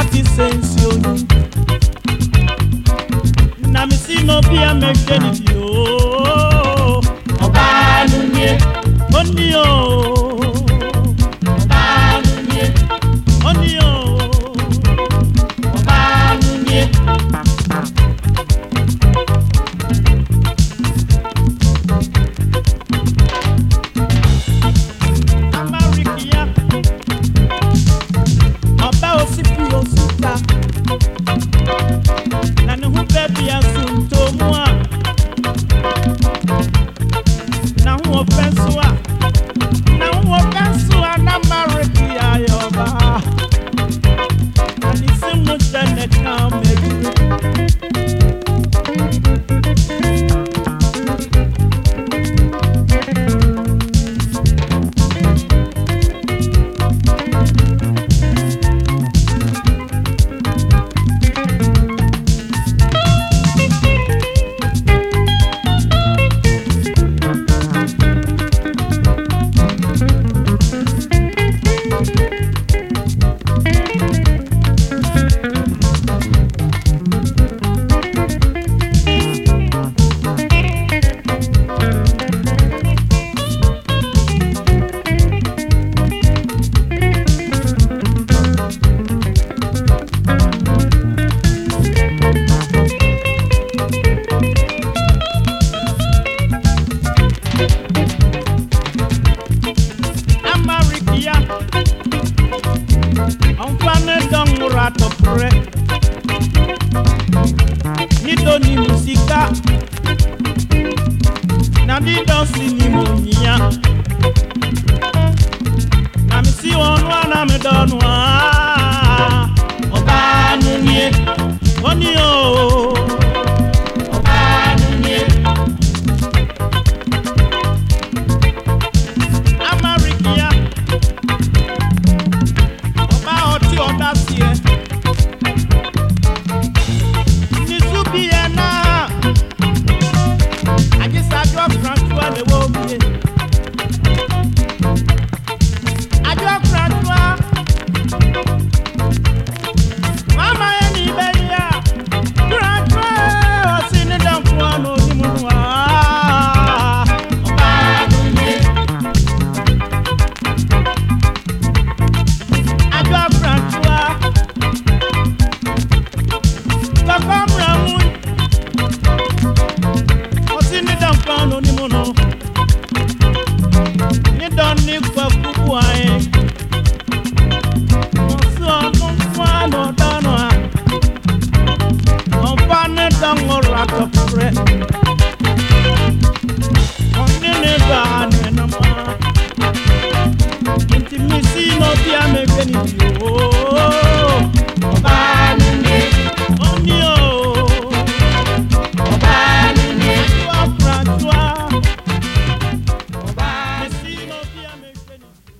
kaki sensi oni na misimo bia mekeni bio ọba nunye oni o. rẹ̀ nítorí mùsíkà nàbí dọ́sìn. doni kwa kubwa e eh. Musuo kumfano danwa eh. Mfane dango raka pre Onene baane nama Intimisi no diame geni yo oh.